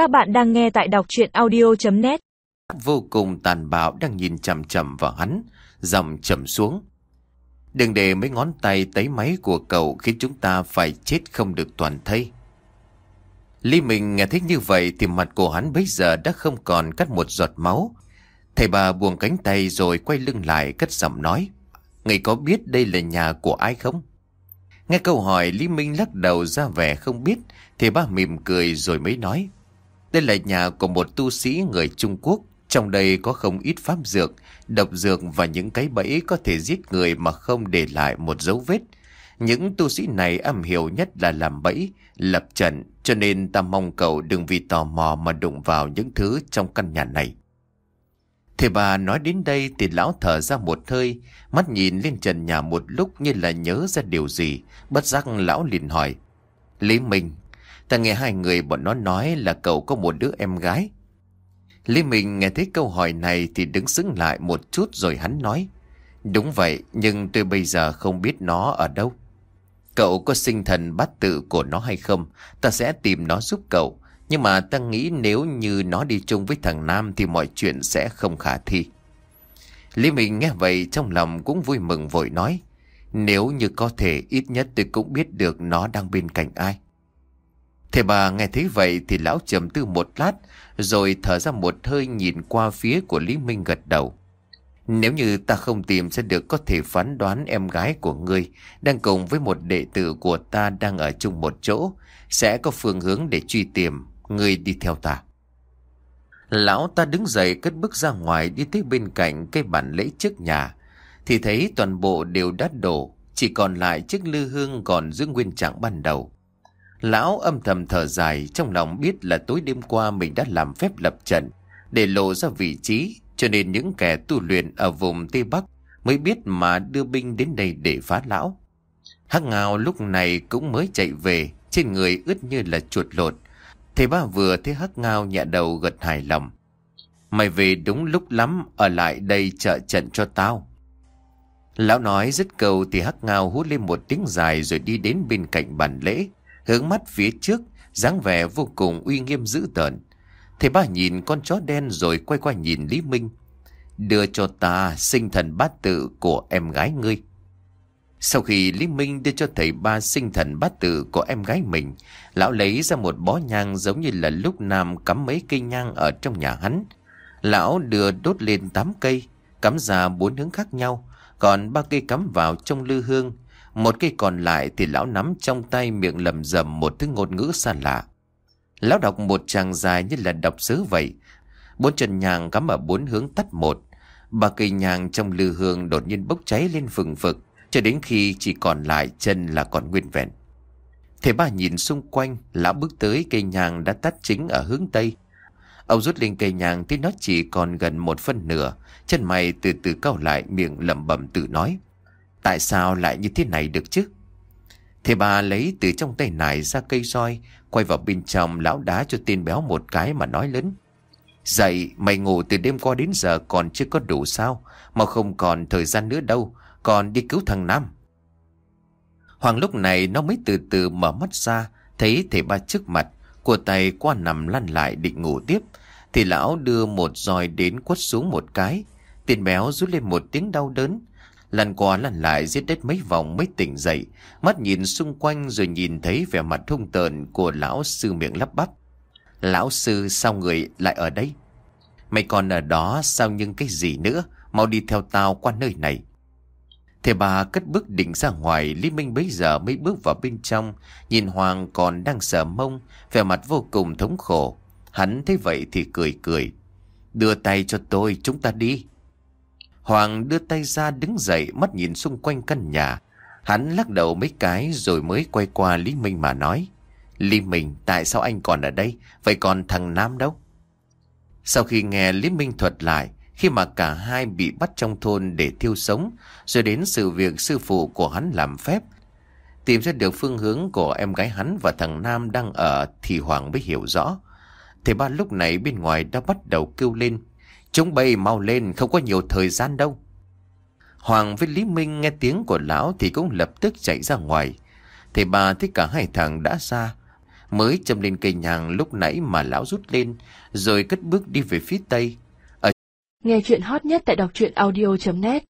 Các bạn đang nghe tại đọc chuyện audio.net Vô cùng tàn bạo đang nhìn chầm chầm vào hắn, dòng chầm xuống. Đừng để mấy ngón tay tấy máy của cậu khiến chúng ta phải chết không được toàn thây. Lý Minh nghe thấy như vậy thì mặt của hắn bây giờ đã không còn cắt một giọt máu. Thầy bà buông cánh tay rồi quay lưng lại cất giọng nói. Người có biết đây là nhà của ai không? Nghe câu hỏi Lý Minh lắc đầu ra vẻ không biết Thì ba mỉm cười rồi mới nói đây là nhà của một tu sĩ người Trung Quốc. Trong đây có không ít pháp dược Độc dược và những cái bẫy có thể giết người mà không để lại một dấu vết. Những tu sĩ này âm hiểu nhất là làm bẫy Lập trận Cho nên ta mong cậu đừng vì tò mò mà đụng vào những thứ trong căn nhà này. Thầy bà nói đến đây thì lão thở ra một hơi, mắt nhìn lên trần nhà một lúc như là nhớ ra điều gì, bất giác lão liền hỏi. Lý Minh, ta nghe hai người bọn nó nói là cậu có một đứa em gái. Lý Minh nghe thấy câu hỏi này thì đứng xứng lại một chút rồi hắn nói. Đúng vậy, nhưng tôi bây giờ không biết nó ở đâu. Cậu có sinh thần bát tự của nó hay không, ta sẽ tìm nó giúp cậu. Nhưng mà ta nghĩ nếu như nó đi chung với thằng Nam thì mọi chuyện sẽ không khả thi. Lý Minh nghe vậy trong lòng cũng vui mừng vội nói. Nếu như có thể ít nhất tôi cũng biết được nó đang bên cạnh ai. Thầy bà nghe thấy vậy thì lão trầm tư một lát rồi thở ra một hơi nhìn qua phía của Lý Minh gật đầu. Nếu như ta không tìm sẽ được có thể phán đoán em gái của ngươi đang cùng với một đệ tử của ta đang ở chung một chỗ sẽ có phương hướng để truy tìm Ngươi đi theo ta. Lão ta đứng dậy cất bước ra ngoài đi tới bên cạnh cây bản lễ trước nhà. Thì thấy toàn bộ đều đã đổ, chỉ còn lại chiếc lư hương còn giữ nguyên trạng ban đầu. Lão âm thầm thở dài trong lòng biết là tối đêm qua mình đã làm phép lập trận để lộ ra vị trí cho nên những kẻ tu luyện ở vùng Tây Bắc mới biết mà đưa binh đến đây để phá lão. Hắc ngào lúc này cũng mới chạy về, trên người ướt như là chuột lột, Thầy ba vừa thấy hắc ngao nhẹ đầu gật hài lòng. Mày về đúng lúc lắm, ở lại đây trợ trận cho tao. Lão nói dứt câu thì hắc ngao hút lên một tiếng dài rồi đi đến bên cạnh bàn lễ, hướng mắt phía trước, dáng vẻ vô cùng uy nghiêm dữ tợn. Thầy ba nhìn con chó đen rồi quay qua nhìn Lý Minh. Đưa cho ta sinh thần bát tự của em gái ngươi. Sau khi Lý Minh đưa cho thầy ba sinh thần bát tự của em gái mình, lão lấy ra một bó nhang giống như là lúc Nam cắm mấy cây nhang ở trong nhà hắn. Lão đưa đốt lên tám cây, cắm ra bốn hướng khác nhau, còn ba cây cắm vào trong lư hương. Một cây còn lại thì lão nắm trong tay miệng lầm rầm một thứ ngôn ngữ xa lạ. Lão đọc một tràng dài như là đọc sớ vậy. Bốn chân nhàng cắm ở bốn hướng tắt một. Ba cây nhàng trong lư hương đột nhiên bốc cháy lên phừng phực cho đến khi chỉ còn lại chân là còn nguyên vẹn. Thầy ba nhìn xung quanh, lão bước tới cây nhàng đã tắt chính ở hướng Tây. Ông rút lên cây nhàng thì nó chỉ còn gần một phân nửa, chân mày từ từ cao lại miệng lẩm bẩm tự nói. Tại sao lại như thế này được chứ? Thì bà lấy từ trong tay nải ra cây roi, quay vào bên trong lão đá cho tên béo một cái mà nói lớn. Dậy, mày ngủ từ đêm qua đến giờ còn chưa có đủ sao, mà không còn thời gian nữa đâu, còn đi cứu thằng Nam. Hoàng lúc này nó mới từ từ mở mắt ra, thấy thầy ba trước mặt, của tay qua nằm lăn lại định ngủ tiếp. Thì lão đưa một roi đến quất xuống một cái. Tiền béo rút lên một tiếng đau đớn. Lăn qua lăn lại giết đất mấy vòng mới tỉnh dậy. Mắt nhìn xung quanh rồi nhìn thấy vẻ mặt hung tợn của lão sư miệng lắp bắp. Lão sư sao người lại ở đây? Mày còn ở đó sao nhưng cái gì nữa? Mau đi theo tao qua nơi này. Thầy bà cất bước định ra ngoài, Lý Minh bấy giờ mới bước vào bên trong, nhìn Hoàng còn đang sờ mông, vẻ mặt vô cùng thống khổ. Hắn thấy vậy thì cười cười. Đưa tay cho tôi, chúng ta đi. Hoàng đưa tay ra đứng dậy, mắt nhìn xung quanh căn nhà. Hắn lắc đầu mấy cái rồi mới quay qua Lý Minh mà nói. Lý Minh, tại sao anh còn ở đây? Vậy còn thằng Nam đâu? Sau khi nghe Lý Minh thuật lại, khi mà cả hai bị bắt trong thôn để thiêu sống, rồi đến sự việc sư phụ của hắn làm phép. Tìm ra được phương hướng của em gái hắn và thằng Nam đang ở thì Hoàng mới hiểu rõ. Thầy ba lúc này bên ngoài đã bắt đầu kêu lên. Chúng bay mau lên, không có nhiều thời gian đâu. Hoàng với Lý Minh nghe tiếng của lão thì cũng lập tức chạy ra ngoài. Thầy bà thấy cả hai thằng đã ra. Mới châm lên cây nhàng lúc nãy mà lão rút lên, rồi cất bước đi về phía tây. Nghe chuyện hot nhất tại đọc truyện audio.net